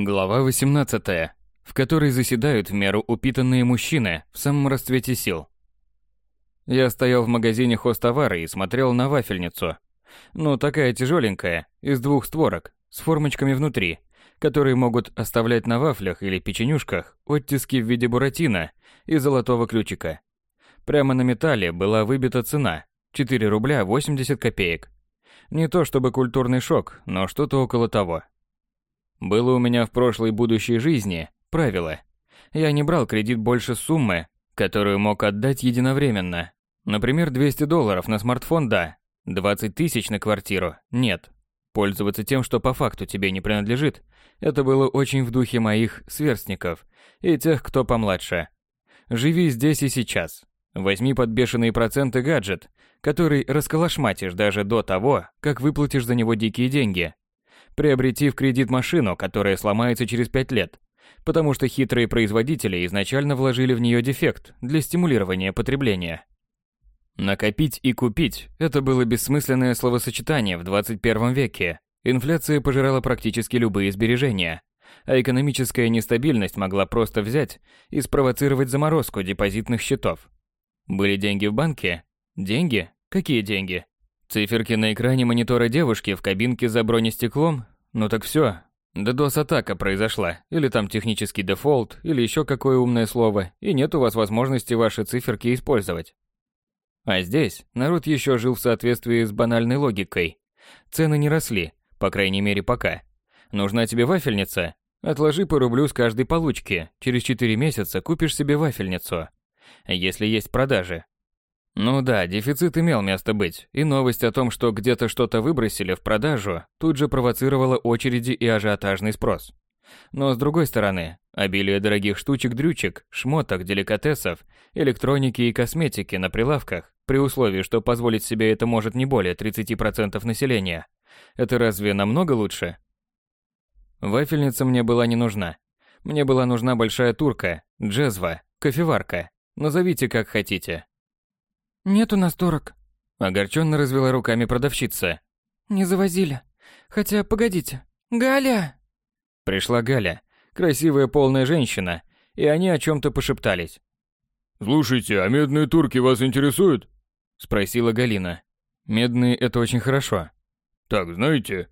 Глава 18, в которой заседают в меру упитанные мужчины в самом расцвете сил. Я стоял в магазине хостовара и смотрел на вафельницу. Ну, такая тяжеленькая, из двух створок, с формочками внутри, которые могут оставлять на вафлях или печенюшках оттиски в виде буратино и золотого ключика. Прямо на металле была выбита цена – 4 рубля 80 копеек. Не то чтобы культурный шок, но что-то около того – было у меня в прошлой будущей жизни правило. Я не брал кредит больше суммы, которую мог отдать единовременно. Например, 200 долларов на смартфон – да, 20 тысяч на квартиру – нет. Пользоваться тем, что по факту тебе не принадлежит, это было очень в духе моих сверстников и тех, кто помладше. Живи здесь и сейчас. Возьми под бешеные проценты гаджет, который расколошматишь даже до того, как выплатишь за него дикие деньги – приобрети в кредит машину, которая сломается через 5 лет, потому что хитрые производители изначально вложили в нее дефект для стимулирования потребления. Накопить и купить – это было бессмысленное словосочетание в 21 веке. Инфляция пожирала практически любые сбережения, а экономическая нестабильность могла просто взять и спровоцировать заморозку депозитных счетов. Были деньги в банке? Деньги? Какие деньги? Циферки на экране монитора девушки в кабинке за бронестеклом? Ну так все. DDoS-атака произошла, или там технический дефолт, или еще какое умное слово, и нет у вас возможности ваши циферки использовать. А здесь народ еще жил в соответствии с банальной логикой. Цены не росли, по крайней мере пока. Нужна тебе вафельница? Отложи по рублю с каждой получки, через 4 месяца купишь себе вафельницу. Если есть продажи, ну да, дефицит имел место быть, и новость о том, что где-то что-то выбросили в продажу, тут же провоцировала очереди и ажиотажный спрос. Но с другой стороны, обилие дорогих штучек-дрючек, шмоток, деликатесов, электроники и косметики на прилавках, при условии, что позволить себе это может не более 30% населения, это разве намного лучше? Вафельница мне была не нужна. Мне была нужна большая турка, джезва, кофеварка. Назовите как хотите. «Нет у нас турок», — огорченно развела руками продавщица. «Не завозили. Хотя, погодите. Галя!» Пришла Галя, красивая полная женщина, и они о чем-то пошептались. «Слушайте, а медные турки вас интересуют?» — спросила Галина. «Медные — это очень хорошо». «Так, знаете...»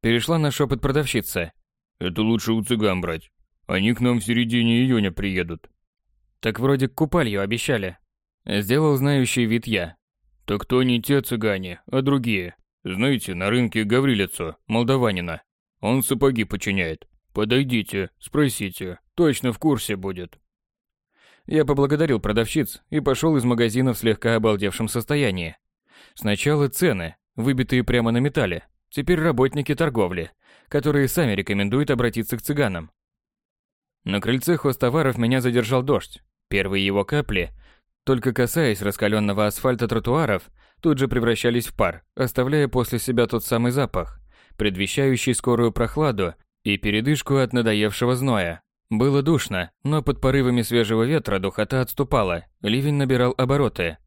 Перешла на шепот продавщица. «Это лучше у цыган брать. Они к нам в середине июня приедут». «Так вроде к купалью обещали», Сделал знающий вид я. Так то не те цыгане, а другие. Знаете, на рынке Гаврилицу, молдаванина. Он сапоги починяет. Подойдите, спросите, точно в курсе будет. Я поблагодарил продавщиц и пошел из магазина в слегка обалдевшем состоянии. Сначала цены, выбитые прямо на металле. Теперь работники торговли, которые сами рекомендуют обратиться к цыганам. На крыльце хостоваров меня задержал дождь. Первые его капли только касаясь раскаленного асфальта тротуаров, тут же превращались в пар, оставляя после себя тот самый запах, предвещающий скорую прохладу и передышку от надоевшего зноя. Было душно, но под порывами свежего ветра духота отступала, ливень набирал обороты.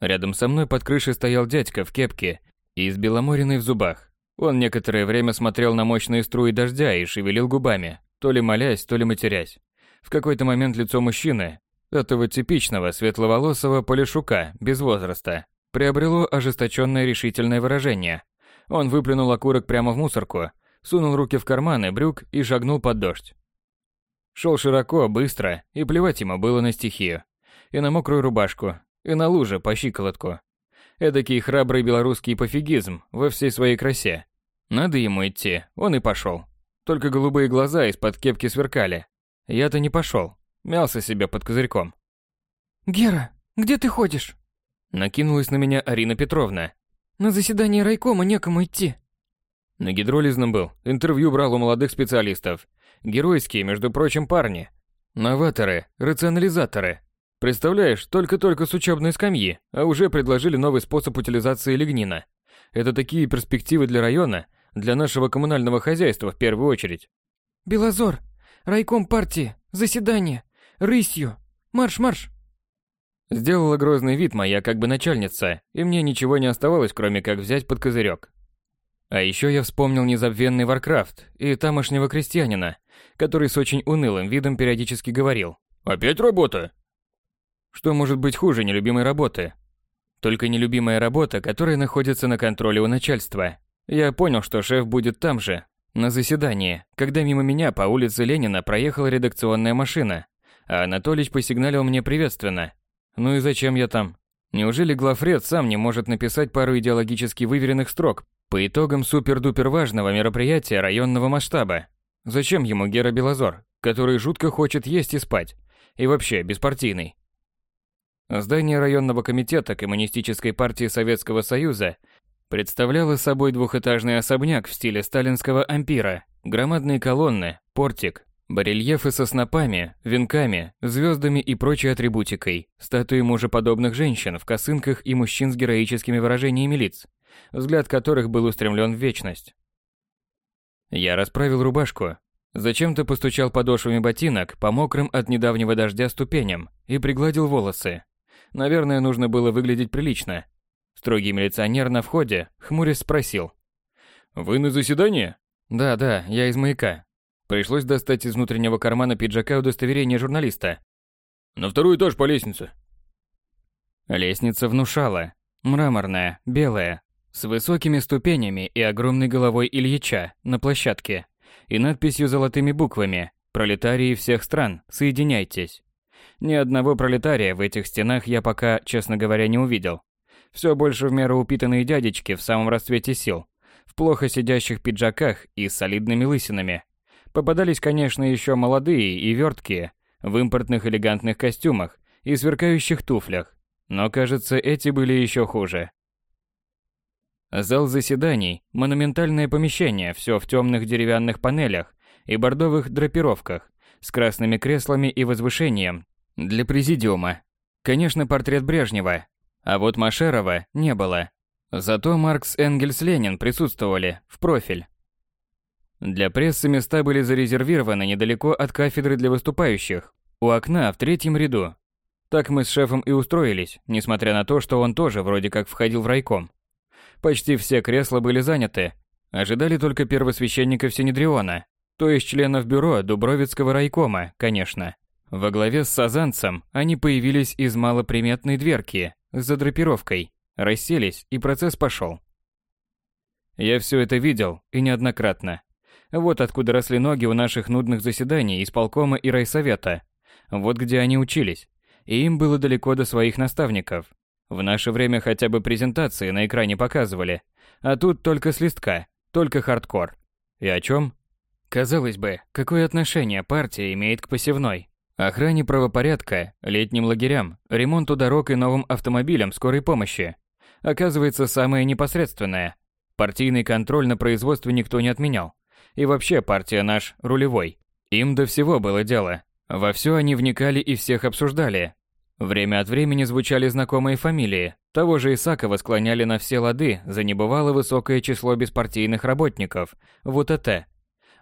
Рядом со мной под крышей стоял дядька в кепке и с беломориной в зубах. Он некоторое время смотрел на мощные струи дождя и шевелил губами, то ли молясь, то ли матерясь. В какой-то момент лицо мужчины, этого типичного светловолосого полишука без возраста приобрело ожесточенное решительное выражение. Он выплюнул окурок прямо в мусорку, сунул руки в карманы брюк и шагнул под дождь. Шел широко, быстро, и плевать ему было на стихию. И на мокрую рубашку, и на луже по щиколотку. Эдакий храбрый белорусский пофигизм во всей своей красе. Надо ему идти, он и пошел. Только голубые глаза из-под кепки сверкали. Я-то не пошел. Мялся себе под козырьком. «Гера, где ты ходишь?» Накинулась на меня Арина Петровна. «На заседание райкома некому идти». На гидролизном был, интервью брал у молодых специалистов. Геройские, между прочим, парни. Новаторы, рационализаторы. Представляешь, только-только с учебной скамьи, а уже предложили новый способ утилизации лигнина. Это такие перспективы для района, для нашего коммунального хозяйства в первую очередь. «Белозор, райком партии, заседание, Рысью! Марш-марш!» Сделала грозный вид моя как бы начальница, и мне ничего не оставалось, кроме как взять под козырек. А еще я вспомнил незабвенный Варкрафт и тамошнего крестьянина, который с очень унылым видом периодически говорил «Опять работа?» Что может быть хуже нелюбимой работы? Только нелюбимая работа, которая находится на контроле у начальства. Я понял, что шеф будет там же, на заседании, когда мимо меня по улице Ленина проехала редакционная машина, а Анатолич посигналил мне приветственно. Ну и зачем я там? Неужели главред сам не может написать пару идеологически выверенных строк по итогам супер-дупер важного мероприятия районного масштаба? Зачем ему Гера Белозор, который жутко хочет есть и спать? И вообще беспартийный. Здание районного комитета Коммунистической партии Советского Союза представляло собой двухэтажный особняк в стиле сталинского ампира, громадные колонны, портик, барельефы со снопами, венками, звездами и прочей атрибутикой, статуи мужеподобных женщин в косынках и мужчин с героическими выражениями лиц, взгляд которых был устремлен в вечность. Я расправил рубашку, зачем-то постучал подошвами ботинок по мокрым от недавнего дождя ступеням и пригладил волосы. Наверное, нужно было выглядеть прилично. Строгий милиционер на входе, хмурясь, спросил. «Вы на заседание?» «Да, да, я из маяка». Пришлось достать из внутреннего кармана пиджака удостоверение журналиста. «На второй этаж по лестнице». Лестница внушала. Мраморная, белая, с высокими ступенями и огромной головой Ильича на площадке и надписью золотыми буквами «Пролетарии всех стран, соединяйтесь». Ни одного пролетария в этих стенах я пока, честно говоря, не увидел. Все больше в меру упитанные дядечки в самом расцвете сил, в плохо сидящих пиджаках и с солидными лысинами. Попадались, конечно, еще молодые и верткие, в импортных элегантных костюмах и сверкающих туфлях, но, кажется, эти были еще хуже. Зал заседаний, монументальное помещение, все в темных деревянных панелях и бордовых драпировках, с красными креслами и возвышением для президиума. Конечно, портрет Брежнева. А вот Машерова не было. Зато Маркс, Энгельс, Ленин присутствовали в профиль. Для прессы места были зарезервированы недалеко от кафедры для выступающих, у окна в третьем ряду. Так мы с шефом и устроились, несмотря на то, что он тоже вроде как входил в райком. Почти все кресла были заняты. Ожидали только первосвященника Синедриона, то есть членов бюро Дубровицкого райкома, конечно. Во главе с Сазанцем они появились из малоприметной дверки с задрапировкой, расселись, и процесс пошел. Я все это видел, и неоднократно. Вот откуда росли ноги у наших нудных заседаний исполкома и райсовета. Вот где они учились. И им было далеко до своих наставников. В наше время хотя бы презентации на экране показывали. А тут только с листка, только хардкор. И о чем? Казалось бы, какое отношение партия имеет к посевной? Охране правопорядка, летним лагерям, ремонту дорог и новым автомобилям скорой помощи. Оказывается, самое непосредственное. Партийный контроль на производстве никто не отменял. И вообще партия наш рулевой. Им до всего было дело. Во все они вникали и всех обсуждали. Время от времени звучали знакомые фамилии. Того же Исакова склоняли на все лады за небывало высокое число беспартийных работников в УТТ.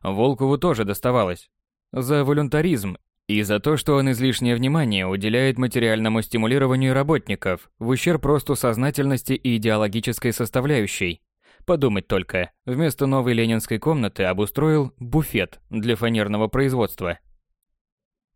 Волкову тоже доставалось. За волюнтаризм и за то, что он излишнее внимание уделяет материальному стимулированию работников в ущерб росту сознательности и идеологической составляющей. Подумать только, вместо новой ленинской комнаты обустроил буфет для фанерного производства.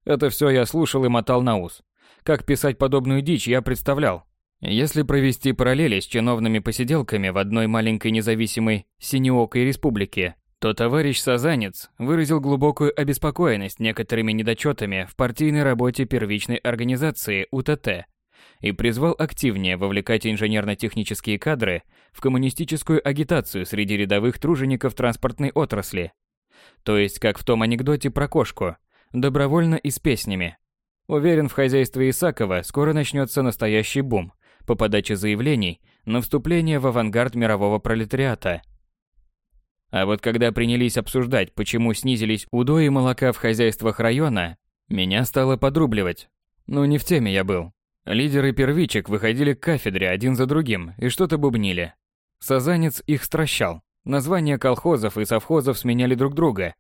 Это все я слушал и мотал на ус. Как писать подобную дичь я представлял. Если провести параллели с чиновными посиделками в одной маленькой независимой синеокой республике, то товарищ Сазанец выразил глубокую обеспокоенность некоторыми недочетами в партийной работе первичной организации УТТ и призвал активнее вовлекать инженерно-технические кадры в коммунистическую агитацию среди рядовых тружеников транспортной отрасли. То есть, как в том анекдоте про кошку, добровольно и с песнями. Уверен, в хозяйстве Исакова скоро начнется настоящий бум по подаче заявлений на вступление в авангард мирового пролетариата – а вот когда принялись обсуждать, почему снизились удои молока в хозяйствах района, меня стало подрубливать. Ну не в теме я был. Лидеры первичек выходили к кафедре один за другим и что-то бубнили. Сазанец их стращал. Названия колхозов и совхозов сменяли друг друга.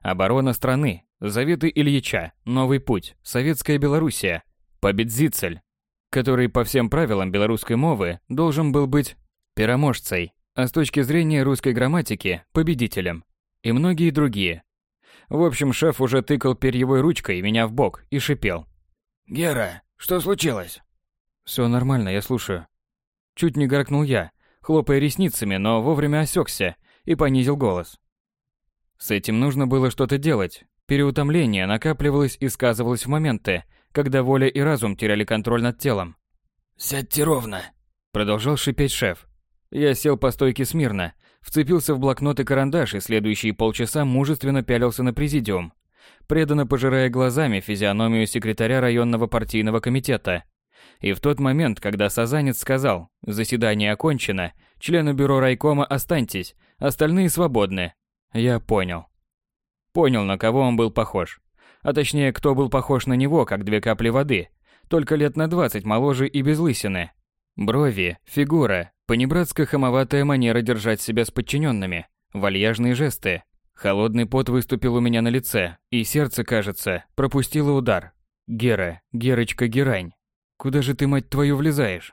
Оборона страны, заветы Ильича, новый путь, советская Белоруссия, победзицель, который по всем правилам белорусской мовы должен был быть переможцей, а с точки зрения русской грамматики – победителем. И многие другие. В общем, шеф уже тыкал перьевой ручкой меня в бок и шипел. «Гера, что случилось?» Все нормально, я слушаю». Чуть не гаркнул я, хлопая ресницами, но вовремя осекся и понизил голос. С этим нужно было что-то делать. Переутомление накапливалось и сказывалось в моменты, когда воля и разум теряли контроль над телом. «Сядьте ровно», — продолжал шипеть шеф. Я сел по стойке смирно, вцепился в блокнот и карандаш и следующие полчаса мужественно пялился на президиум, преданно пожирая глазами физиономию секретаря районного партийного комитета. И в тот момент, когда Сазанец сказал «Заседание окончено, члены бюро райкома останьтесь, остальные свободны», я понял. Понял, на кого он был похож. А точнее, кто был похож на него, как две капли воды, только лет на двадцать моложе и без лысины. Брови, фигура, понебратско-хамоватая манера держать себя с подчиненными, вальяжные жесты. Холодный пот выступил у меня на лице, и сердце, кажется, пропустило удар. Гера, Герочка Герань, куда же ты, мать твою, влезаешь?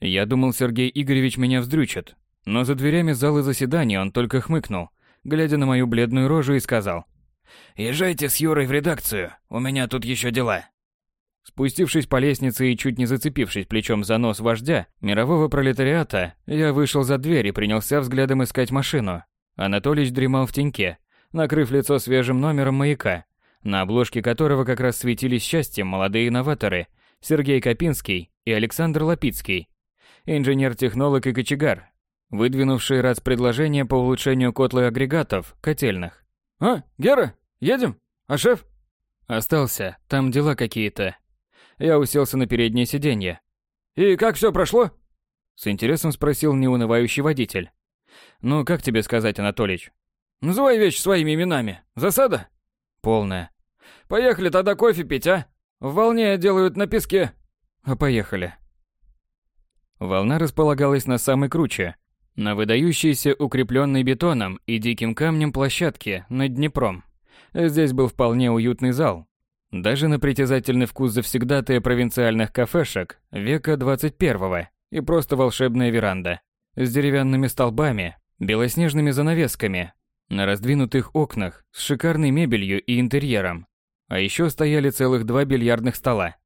Я думал, Сергей Игоревич меня вздрючит, но за дверями зала заседания он только хмыкнул, глядя на мою бледную рожу и сказал. «Езжайте с Юрой в редакцию, у меня тут еще дела». Спустившись по лестнице и чуть не зацепившись плечом за нос вождя мирового пролетариата, я вышел за дверь и принялся взглядом искать машину. Анатолич дремал в теньке, накрыв лицо свежим номером маяка, на обложке которого как раз светились счастьем молодые инноваторы Сергей Копинский и Александр Лапицкий, инженер-технолог и кочегар, выдвинувший раз предложение по улучшению котла агрегатов котельных. «А, Гера, едем? А шеф?» «Остался, там дела какие-то», я уселся на переднее сиденье. «И как все прошло?» С интересом спросил неунывающий водитель. «Ну, как тебе сказать, Анатолич?» «Называй вещи своими именами. Засада?» «Полная». «Поехали тогда кофе пить, а? В волне делают на песке». «А поехали». Волна располагалась на самой круче, на выдающейся укрепленной бетоном и диким камнем площадке над Днепром. Здесь был вполне уютный зал, даже на притязательный вкус завсегдатая провинциальных кафешек века 21-го и просто волшебная веранда с деревянными столбами, белоснежными занавесками, на раздвинутых окнах с шикарной мебелью и интерьером. А еще стояли целых два бильярдных стола.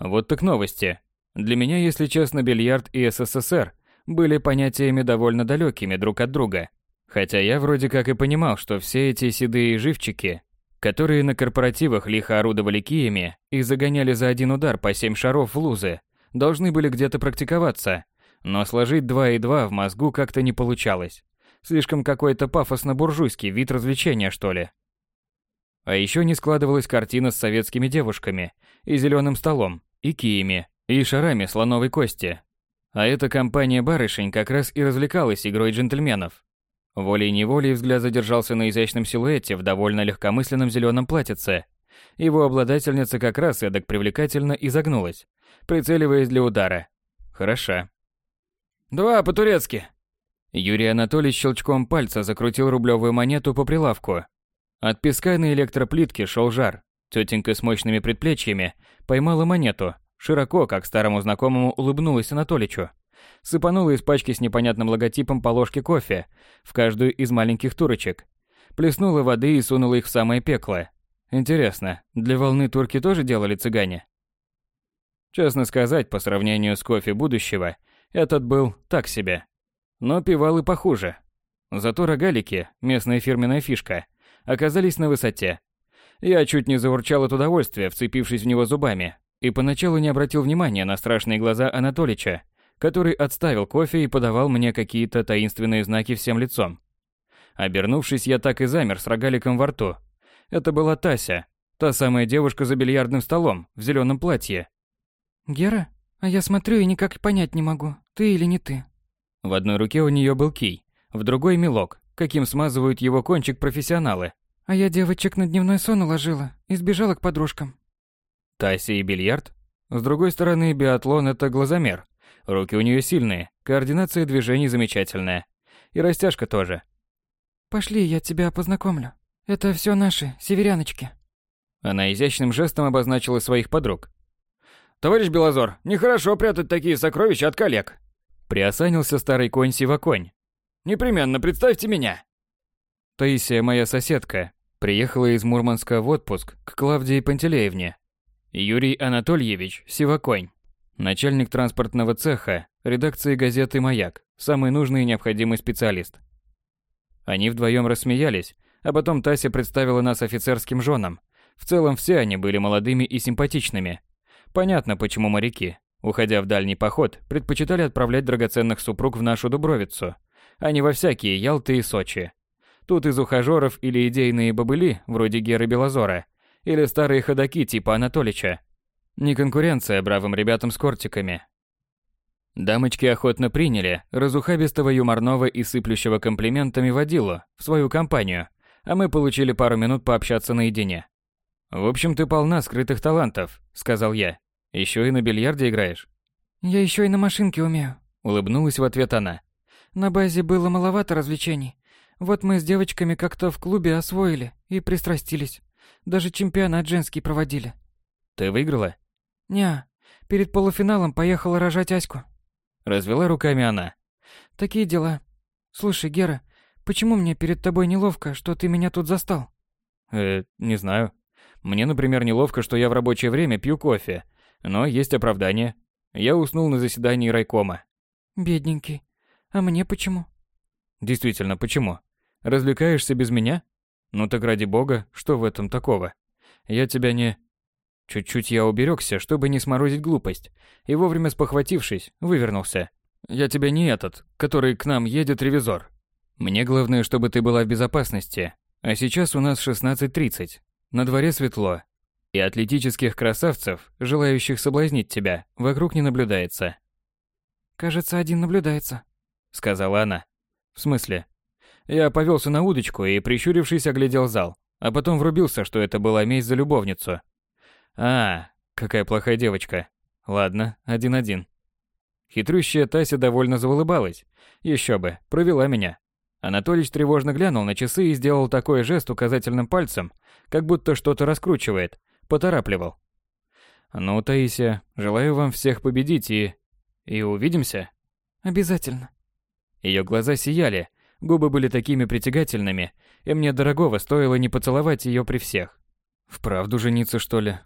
Вот так новости. Для меня, если честно, бильярд и СССР были понятиями довольно далекими друг от друга. Хотя я вроде как и понимал, что все эти седые живчики которые на корпоративах лихо орудовали киями и загоняли за один удар по семь шаров в лузы, должны были где-то практиковаться, но сложить два и два в мозгу как-то не получалось. Слишком какой-то пафосно-буржуйский вид развлечения, что ли. А еще не складывалась картина с советскими девушками, и зеленым столом, и киями, и шарами слоновой кости. А эта компания барышень как раз и развлекалась игрой джентльменов. Волей-неволей взгляд задержался на изящном силуэте в довольно легкомысленном зеленом платьице. Его обладательница как раз эдак привлекательно изогнулась, прицеливаясь для удара. Хороша. «Два по-турецки!» Юрий Анатольевич щелчком пальца закрутил рублевую монету по прилавку. От песка на электроплитке шел жар. Тетенька с мощными предплечьями поймала монету, широко, как старому знакомому, улыбнулась Анатоличу сыпанула из пачки с непонятным логотипом по ложке кофе в каждую из маленьких турочек. Плеснула воды и сунула их в самое пекло. Интересно, для волны турки тоже делали цыгане? Честно сказать, по сравнению с кофе будущего, этот был так себе. Но пивал и похуже. Зато рогалики, местная фирменная фишка, оказались на высоте. Я чуть не заурчал от удовольствия, вцепившись в него зубами, и поначалу не обратил внимания на страшные глаза Анатолича, который отставил кофе и подавал мне какие-то таинственные знаки всем лицом. Обернувшись, я так и замер с рогаликом во рту. Это была Тася, та самая девушка за бильярдным столом, в зеленом платье. «Гера? А я смотрю и никак понять не могу, ты или не ты?» В одной руке у нее был кий, в другой мелок, каким смазывают его кончик профессионалы. «А я девочек на дневной сон уложила и сбежала к подружкам». Тася и бильярд? С другой стороны, биатлон – это глазомер, Руки у нее сильные, координация движений замечательная. И растяжка тоже. Пошли, я тебя познакомлю. Это все наши, северяночки. Она изящным жестом обозначила своих подруг. Товарищ Белозор, нехорошо прятать такие сокровища от коллег. Приосанился старый конь Сиваконь. «Непременно представьте меня!» Таисия моя соседка. Приехала из Мурманска в отпуск к Клавдии Пантелеевне. Юрий Анатольевич Сиваконь. Начальник транспортного цеха, редакции газеты «Маяк», самый нужный и необходимый специалист. Они вдвоем рассмеялись, а потом Тася представила нас офицерским женам. В целом все они были молодыми и симпатичными. Понятно, почему моряки, уходя в дальний поход, предпочитали отправлять драгоценных супруг в нашу Дубровицу, а не во всякие Ялты и Сочи. Тут из ухажеров или идейные бобыли, вроде Геры Белозора, или старые ходаки типа Анатолича, не конкуренция бравым ребятам с кортиками. Дамочки охотно приняли разухабистого юморного и сыплющего комплиментами водилу в свою компанию, а мы получили пару минут пообщаться наедине. «В общем, ты полна скрытых талантов», — сказал я. Еще и на бильярде играешь?» «Я еще и на машинке умею», — улыбнулась в ответ она. «На базе было маловато развлечений. Вот мы с девочками как-то в клубе освоили и пристрастились. Даже чемпионат женский проводили». «Ты выиграла?» «Не, перед полуфиналом поехала рожать Аську». Развела руками она. «Такие дела. Слушай, Гера, почему мне перед тобой неловко, что ты меня тут застал?» «Э, не знаю. Мне, например, неловко, что я в рабочее время пью кофе. Но есть оправдание. Я уснул на заседании райкома. Бедненький. А мне почему? Действительно, почему? Развлекаешься без меня? Ну так ради бога, что в этом такого? Я тебя не... Чуть-чуть я уберегся, чтобы не сморозить глупость, и вовремя спохватившись, вывернулся. Я тебя не этот, который к нам едет ревизор. Мне главное, чтобы ты была в безопасности. А сейчас у нас 16.30. На дворе светло. И атлетических красавцев, желающих соблазнить тебя, вокруг не наблюдается. «Кажется, один наблюдается», — сказала она. «В смысле?» Я повелся на удочку и, прищурившись, оглядел зал, а потом врубился, что это была месть за любовницу. А, какая плохая девочка. Ладно, один-один. Хитрющая Тася довольно заулыбалась. Еще бы, провела меня. Анатолич тревожно глянул на часы и сделал такой жест указательным пальцем, как будто что-то раскручивает, поторапливал. Ну, Таисия, желаю вам всех победить и... И увидимся? Обязательно. Ее глаза сияли, губы были такими притягательными, и мне дорогого стоило не поцеловать ее при всех. Вправду жениться, что ли?